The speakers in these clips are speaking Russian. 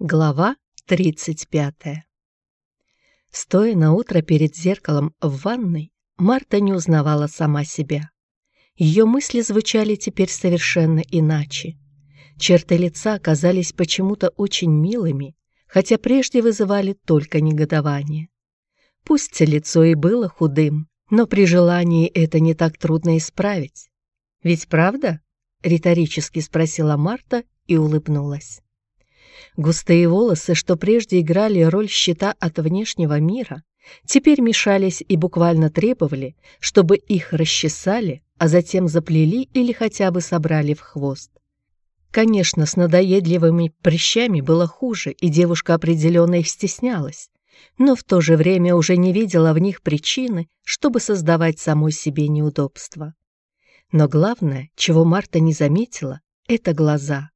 Глава 35 Стоя на утро перед зеркалом в ванной, Марта не узнавала сама себя. Ее мысли звучали теперь совершенно иначе. Черты лица оказались почему-то очень милыми, хотя прежде вызывали только негодование. Пусть лицо и было худым, но при желании это не так трудно исправить. «Ведь правда?» — риторически спросила Марта и улыбнулась. Густые волосы, что прежде играли роль щита от внешнего мира, теперь мешались и буквально требовали, чтобы их расчесали, а затем заплели или хотя бы собрали в хвост. Конечно, с надоедливыми прыщами было хуже, и девушка определенно их стеснялась, но в то же время уже не видела в них причины, чтобы создавать самой себе неудобства. Но главное, чего Марта не заметила, это глаза.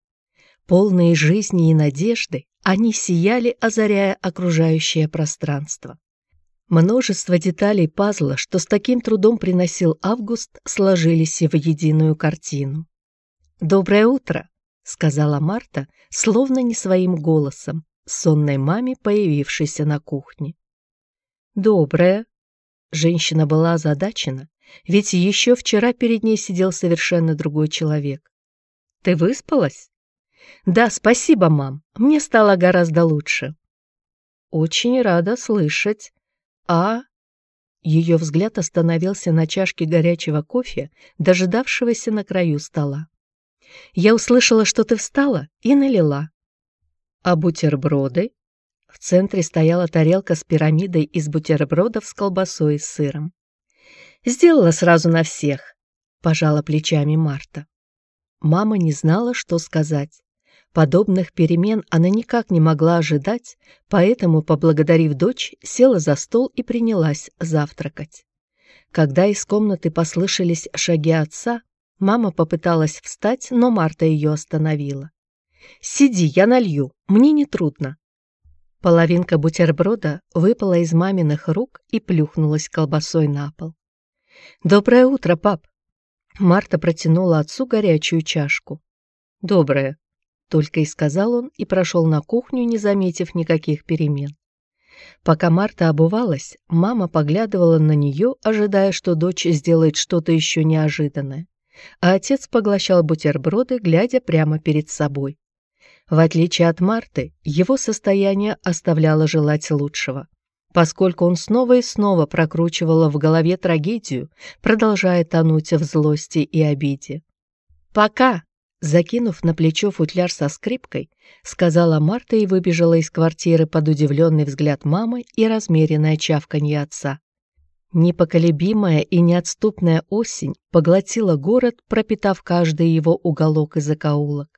Полные жизни и надежды, они сияли, озаряя окружающее пространство. Множество деталей пазла, что с таким трудом приносил Август, сложились в единую картину. «Доброе утро!» — сказала Марта, словно не своим голосом, сонной маме, появившейся на кухне. «Доброе!» Женщина была озадачена, ведь еще вчера перед ней сидел совершенно другой человек. «Ты выспалась?» «Да, спасибо, мам. Мне стало гораздо лучше». «Очень рада слышать. А...» Ее взгляд остановился на чашке горячего кофе, дожидавшегося на краю стола. «Я услышала, что ты встала, и налила». «А бутерброды?» В центре стояла тарелка с пирамидой из бутербродов с колбасой и сыром. «Сделала сразу на всех», — пожала плечами Марта. Мама не знала, что сказать. Подобных перемен она никак не могла ожидать, поэтому, поблагодарив дочь, села за стол и принялась завтракать. Когда из комнаты послышались шаги отца, мама попыталась встать, но Марта ее остановила. «Сиди, я налью, мне не трудно». Половинка бутерброда выпала из маминых рук и плюхнулась колбасой на пол. «Доброе утро, пап!» Марта протянула отцу горячую чашку. «Доброе», только и сказал он и прошел на кухню, не заметив никаких перемен. Пока Марта обувалась, мама поглядывала на нее, ожидая, что дочь сделает что-то еще неожиданное, а отец поглощал бутерброды, глядя прямо перед собой. В отличие от Марты, его состояние оставляло желать лучшего, поскольку он снова и снова прокручивал в голове трагедию, продолжая тонуть в злости и обиде. «Пока!» Закинув на плечо футляр со скрипкой, сказала Марта и выбежала из квартиры под удивленный взгляд мамы и размеренное чавканье отца. Непоколебимая и неотступная осень поглотила город, пропитав каждый его уголок и закоулок.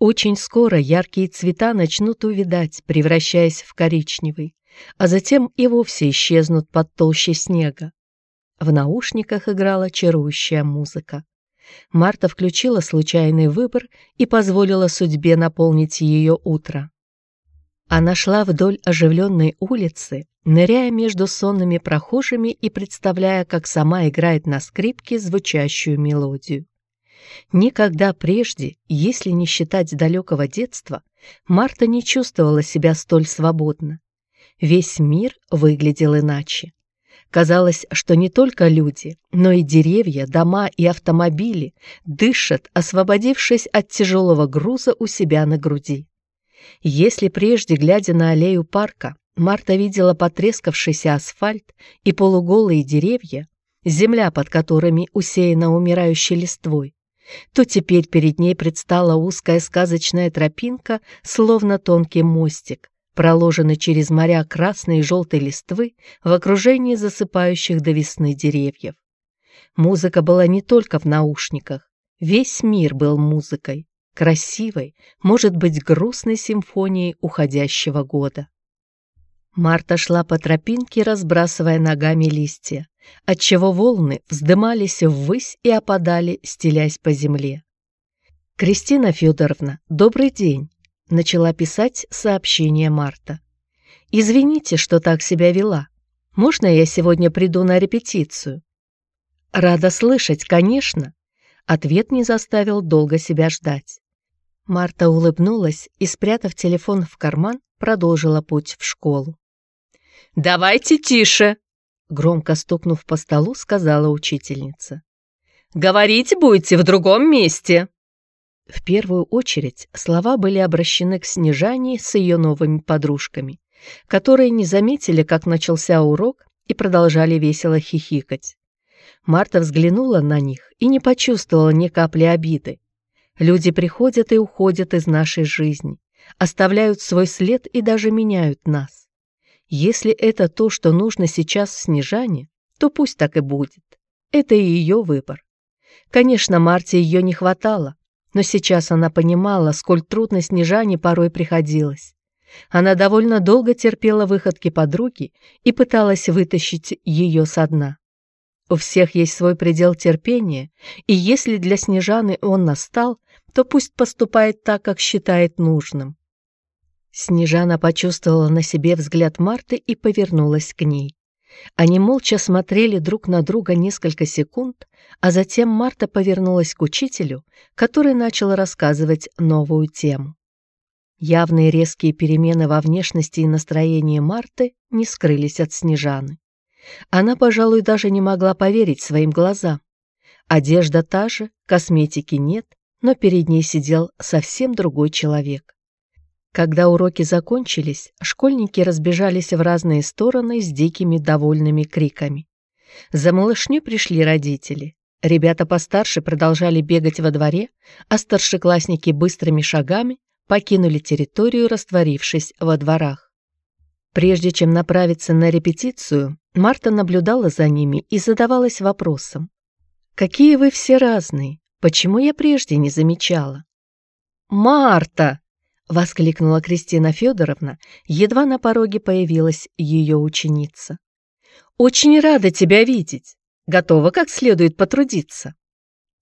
Очень скоро яркие цвета начнут увядать, превращаясь в коричневый, а затем и вовсе исчезнут под толщей снега. В наушниках играла чарующая музыка. Марта включила случайный выбор и позволила судьбе наполнить ее утро. Она шла вдоль оживленной улицы, ныряя между сонными прохожими и представляя, как сама играет на скрипке звучащую мелодию. Никогда прежде, если не считать далекого детства, Марта не чувствовала себя столь свободно. Весь мир выглядел иначе. Казалось, что не только люди, но и деревья, дома и автомобили дышат, освободившись от тяжелого груза у себя на груди. Если прежде, глядя на аллею парка, Марта видела потрескавшийся асфальт и полуголые деревья, земля под которыми усеяна умирающей листвой, то теперь перед ней предстала узкая сказочная тропинка, словно тонкий мостик, проложены через моря красной и желтой листвы в окружении засыпающих до весны деревьев. Музыка была не только в наушниках, весь мир был музыкой, красивой, может быть, грустной симфонией уходящего года. Марта шла по тропинке, разбрасывая ногами листья, отчего волны вздымались ввысь и опадали, стелясь по земле. «Кристина Федоровна, добрый день!» Начала писать сообщение Марта. «Извините, что так себя вела. Можно я сегодня приду на репетицию?» «Рада слышать, конечно». Ответ не заставил долго себя ждать. Марта улыбнулась и, спрятав телефон в карман, продолжила путь в школу. «Давайте тише!» Громко стукнув по столу, сказала учительница. «Говорить будете в другом месте!» В первую очередь слова были обращены к Снежане с ее новыми подружками, которые не заметили, как начался урок, и продолжали весело хихикать. Марта взглянула на них и не почувствовала ни капли обиды. Люди приходят и уходят из нашей жизни, оставляют свой след и даже меняют нас. Если это то, что нужно сейчас Снежане, то пусть так и будет. Это и ее выбор. Конечно, Марте ее не хватало, но сейчас она понимала, сколь трудно Снежане порой приходилось. Она довольно долго терпела выходки подруги и пыталась вытащить ее со дна. У всех есть свой предел терпения, и если для Снежаны он настал, то пусть поступает так, как считает нужным. Снежана почувствовала на себе взгляд Марты и повернулась к ней. Они молча смотрели друг на друга несколько секунд, а затем Марта повернулась к учителю, который начал рассказывать новую тему. Явные резкие перемены во внешности и настроении Марты не скрылись от Снежаны. Она, пожалуй, даже не могла поверить своим глазам. Одежда та же, косметики нет, но перед ней сидел совсем другой человек. Когда уроки закончились, школьники разбежались в разные стороны с дикими довольными криками. За малышней пришли родители. Ребята постарше продолжали бегать во дворе, а старшеклассники быстрыми шагами покинули территорию, растворившись во дворах. Прежде чем направиться на репетицию, Марта наблюдала за ними и задавалась вопросом. «Какие вы все разные! Почему я прежде не замечала?» «Марта!» — воскликнула Кристина Федоровна, едва на пороге появилась ее ученица. «Очень рада тебя видеть! Готова как следует потрудиться?»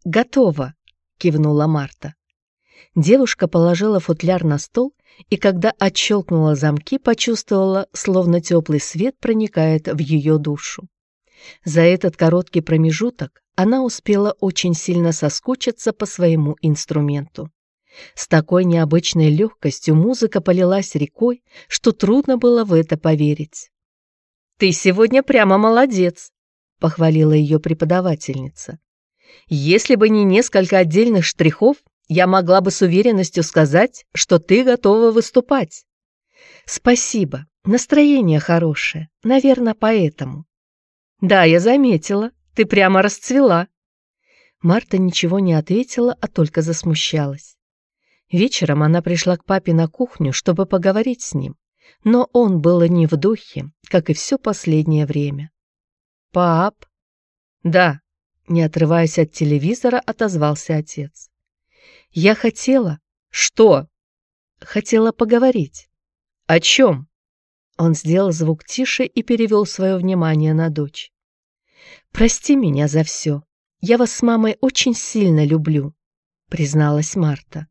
«Готова!» — кивнула Марта. Девушка положила футляр на стол и, когда отщелкнула замки, почувствовала, словно теплый свет проникает в ее душу. За этот короткий промежуток она успела очень сильно соскучиться по своему инструменту. С такой необычной легкостью музыка полилась рекой, что трудно было в это поверить. «Ты сегодня прямо молодец», — похвалила ее преподавательница. «Если бы не несколько отдельных штрихов, я могла бы с уверенностью сказать, что ты готова выступать. Спасибо, настроение хорошее, наверное, поэтому. Да, я заметила, ты прямо расцвела. Марта ничего не ответила, а только засмущалась. Вечером она пришла к папе на кухню, чтобы поговорить с ним, но он был не в духе, как и все последнее время. «Пап?» «Да», — не отрываясь от телевизора, отозвался отец. Я хотела... Что? Хотела поговорить. О чем? Он сделал звук тише и перевел свое внимание на дочь. «Прости меня за все. Я вас с мамой очень сильно люблю», — призналась Марта.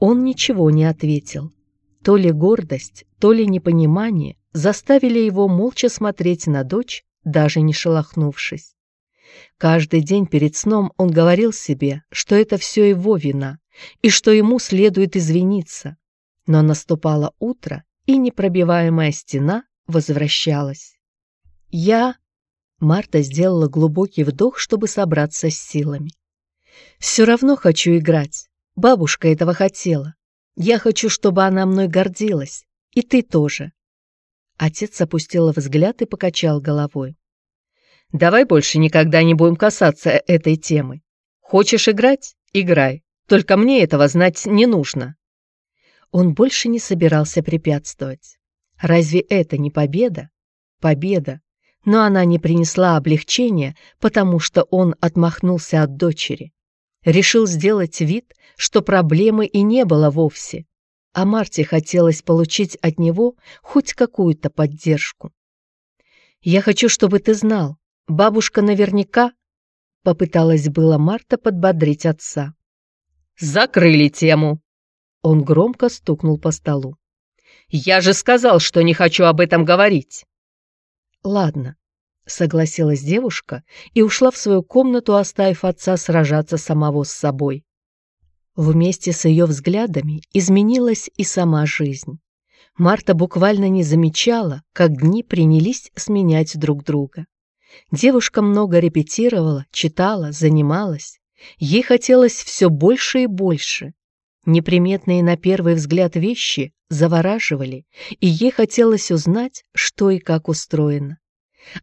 Он ничего не ответил. То ли гордость, то ли непонимание заставили его молча смотреть на дочь, даже не шелохнувшись. Каждый день перед сном он говорил себе, что это все его вина и что ему следует извиниться. Но наступало утро, и непробиваемая стена возвращалась. «Я...» Марта сделала глубокий вдох, чтобы собраться с силами. «Все равно хочу играть. Бабушка этого хотела. Я хочу, чтобы она мной гордилась. И ты тоже». Отец опустил взгляд и покачал головой. Давай больше никогда не будем касаться этой темы. Хочешь играть? Играй. Только мне этого знать не нужно». Он больше не собирался препятствовать. Разве это не победа? Победа. Но она не принесла облегчения, потому что он отмахнулся от дочери. Решил сделать вид, что проблемы и не было вовсе. А Марте хотелось получить от него хоть какую-то поддержку. «Я хочу, чтобы ты знал, Бабушка наверняка...» Попыталась была Марта подбодрить отца. «Закрыли тему!» Он громко стукнул по столу. «Я же сказал, что не хочу об этом говорить!» «Ладно», — согласилась девушка и ушла в свою комнату, оставив отца сражаться самого с собой. Вместе с ее взглядами изменилась и сама жизнь. Марта буквально не замечала, как дни принялись сменять друг друга. Девушка много репетировала, читала, занималась. Ей хотелось все больше и больше. Неприметные на первый взгляд вещи завораживали, и ей хотелось узнать, что и как устроено.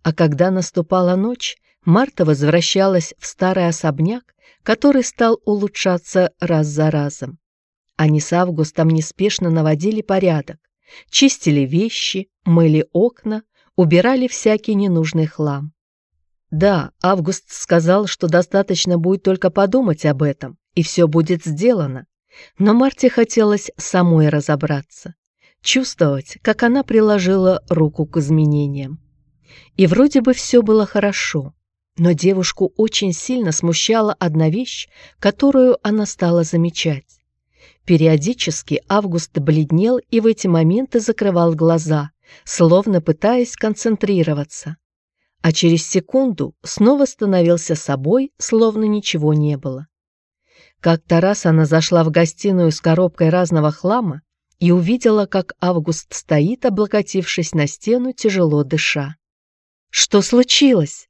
А когда наступала ночь, Марта возвращалась в старый особняк, который стал улучшаться раз за разом. Они с Августом неспешно наводили порядок, чистили вещи, мыли окна, убирали всякий ненужный хлам. Да, Август сказал, что достаточно будет только подумать об этом, и все будет сделано. Но Марте хотелось самой разобраться, чувствовать, как она приложила руку к изменениям. И вроде бы все было хорошо, но девушку очень сильно смущала одна вещь, которую она стала замечать. Периодически Август бледнел и в эти моменты закрывал глаза, словно пытаясь концентрироваться. А через секунду снова становился собой, словно ничего не было. Как-то раз она зашла в гостиную с коробкой разного хлама и увидела, как Август стоит, облокотившись на стену, тяжело дыша. «Что случилось?»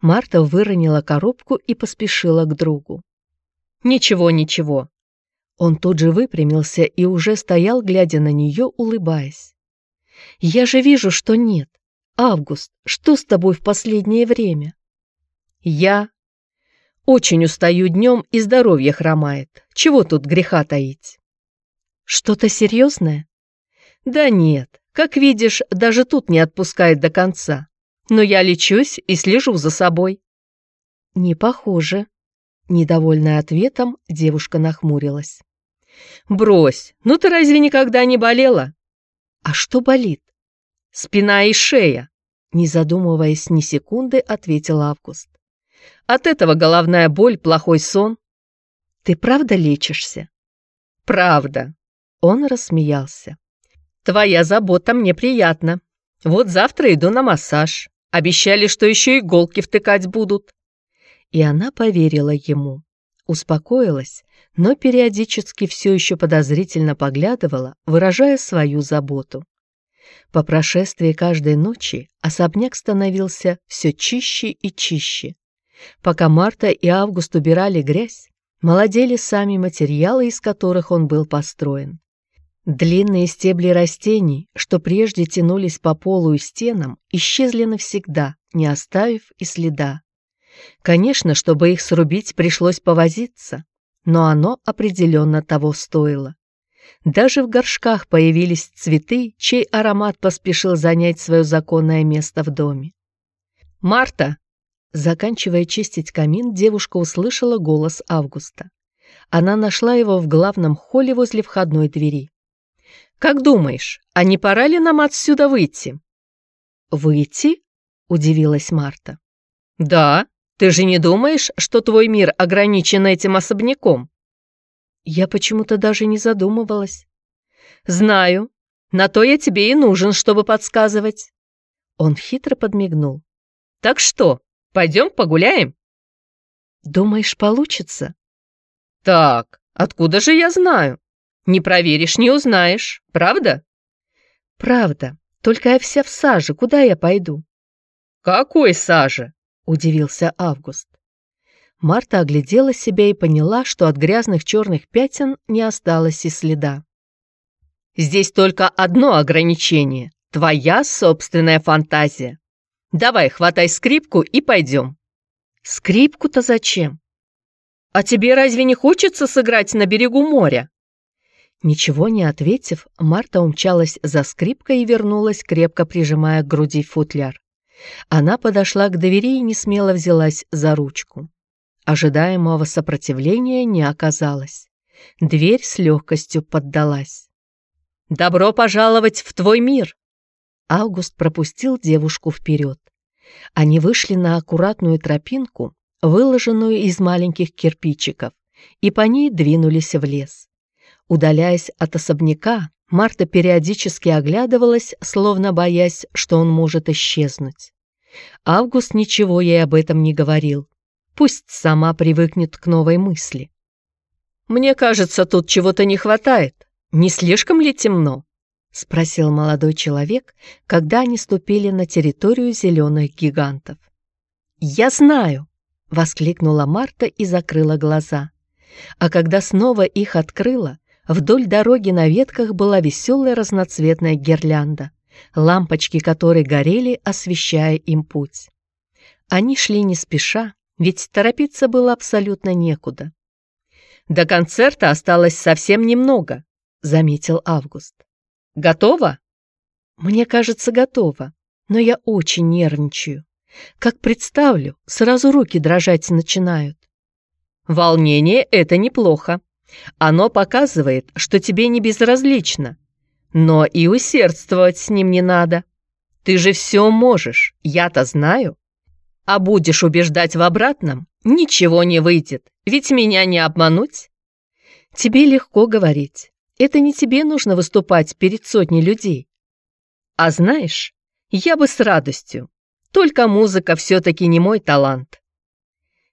Марта выронила коробку и поспешила к другу. «Ничего, ничего». Он тут же выпрямился и уже стоял, глядя на нее, улыбаясь. «Я же вижу, что нет. Август, что с тобой в последнее время?» «Я очень устаю днем и здоровье хромает. Чего тут греха таить?» «Что-то серьезное?» «Да нет. Как видишь, даже тут не отпускает до конца но я лечусь и слежу за собой». «Не похоже». Недовольная ответом, девушка нахмурилась. «Брось, ну ты разве никогда не болела?» «А что болит?» «Спина и шея», не задумываясь ни секунды, ответил Август. «От этого головная боль, плохой сон». «Ты правда лечишься?» «Правда». Он рассмеялся. «Твоя забота мне приятна. Вот завтра иду на массаж. Обещали, что еще иголки втыкать будут. И она поверила ему. Успокоилась, но периодически все еще подозрительно поглядывала, выражая свою заботу. По прошествии каждой ночи особняк становился все чище и чище. Пока Марта и Август убирали грязь, молодели сами материалы, из которых он был построен. Длинные стебли растений, что прежде тянулись по полу и стенам, исчезли навсегда, не оставив и следа. Конечно, чтобы их срубить, пришлось повозиться, но оно определенно того стоило. Даже в горшках появились цветы, чей аромат поспешил занять свое законное место в доме. «Марта!» Заканчивая чистить камин, девушка услышала голос Августа. Она нашла его в главном холле возле входной двери. Как думаешь, а не пора ли нам отсюда выйти?» «Выйти?» — удивилась Марта. «Да, ты же не думаешь, что твой мир ограничен этим особняком?» Я почему-то даже не задумывалась. «Знаю. На то я тебе и нужен, чтобы подсказывать». Он хитро подмигнул. «Так что, пойдем погуляем?» «Думаешь, получится?» «Так, откуда же я знаю?» Не проверишь, не узнаешь, правда? Правда. Только я вся в саже, куда я пойду? Какой саже? Удивился Август. Марта оглядела себя и поняла, что от грязных черных пятен не осталось и следа. «Здесь только одно ограничение — твоя собственная фантазия. Давай, хватай скрипку и пойдем». «Скрипку-то зачем?» «А тебе разве не хочется сыграть на берегу моря?» Ничего не ответив, Марта умчалась за скрипкой и вернулась, крепко прижимая к груди футляр. Она подошла к двери и не смело взялась за ручку. Ожидаемого сопротивления не оказалось. Дверь с легкостью поддалась. «Добро пожаловать в твой мир!» Август пропустил девушку вперед. Они вышли на аккуратную тропинку, выложенную из маленьких кирпичиков, и по ней двинулись в лес. Удаляясь от особняка, Марта периодически оглядывалась, словно боясь, что он может исчезнуть. Август ничего ей об этом не говорил. Пусть сама привыкнет к новой мысли. Мне кажется, тут чего-то не хватает. Не слишком ли темно?» — спросил молодой человек, когда они ступили на территорию зеленых гигантов. «Я знаю!» — воскликнула Марта и закрыла глаза. А когда снова их открыла, вдоль дороги на ветках была веселая разноцветная гирлянда, лампочки которой горели, освещая им путь. Они шли не спеша, ведь торопиться было абсолютно некуда. «До концерта осталось совсем немного», — заметил Август. «Готово?» «Мне кажется, готово, но я очень нервничаю. Как представлю, сразу руки дрожать начинают». «Волнение — это неплохо. Оно показывает, что тебе не безразлично. Но и усердствовать с ним не надо. Ты же все можешь, я-то знаю. А будешь убеждать в обратном, ничего не выйдет, ведь меня не обмануть. Тебе легко говорить. Это не тебе нужно выступать перед сотней людей. А знаешь, я бы с радостью. Только музыка все-таки не мой талант.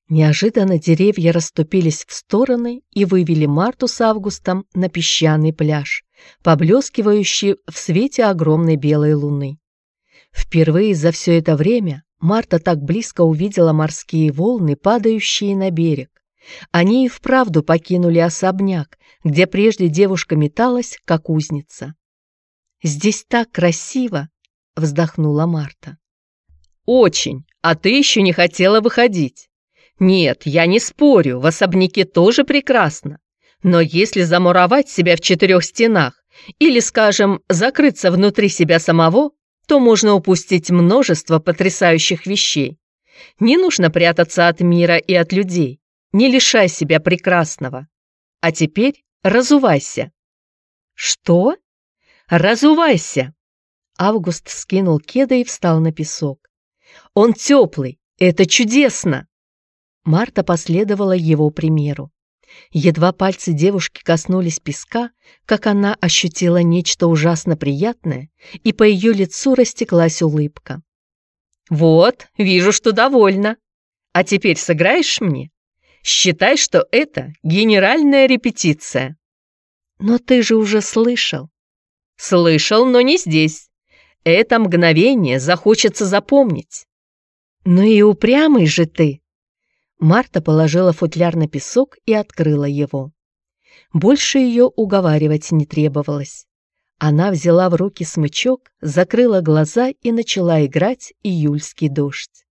Неожиданно деревья расступились в стороны и вывели Марту с Августом на песчаный пляж, поблескивающий в свете огромной белой луны. Впервые за все это время Марта так близко увидела морские волны, падающие на берег. Они и вправду покинули особняк, где прежде девушка металась, как узница. «Здесь так красиво!» — вздохнула Марта. «Очень, а ты еще не хотела выходить. Нет, я не спорю, в особняке тоже прекрасно. Но если замуровать себя в четырех стенах или, скажем, закрыться внутри себя самого, то можно упустить множество потрясающих вещей. Не нужно прятаться от мира и от людей. Не лишай себя прекрасного. А теперь разувайся. Что? Разувайся. Август скинул кеда и встал на песок. Он теплый, это чудесно. Марта последовала его примеру. Едва пальцы девушки коснулись песка, как она ощутила нечто ужасно приятное, и по ее лицу растеклась улыбка. «Вот, вижу, что довольна. А теперь сыграешь мне? Считай, что это генеральная репетиция». «Но ты же уже слышал». «Слышал, но не здесь. Это мгновение захочется запомнить». «Ну и упрямый же ты», Марта положила футляр на песок и открыла его. Больше ее уговаривать не требовалось. Она взяла в руки смычок, закрыла глаза и начала играть июльский дождь.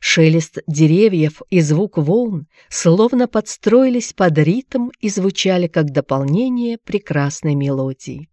Шелест деревьев и звук волн словно подстроились под ритм и звучали как дополнение прекрасной мелодии.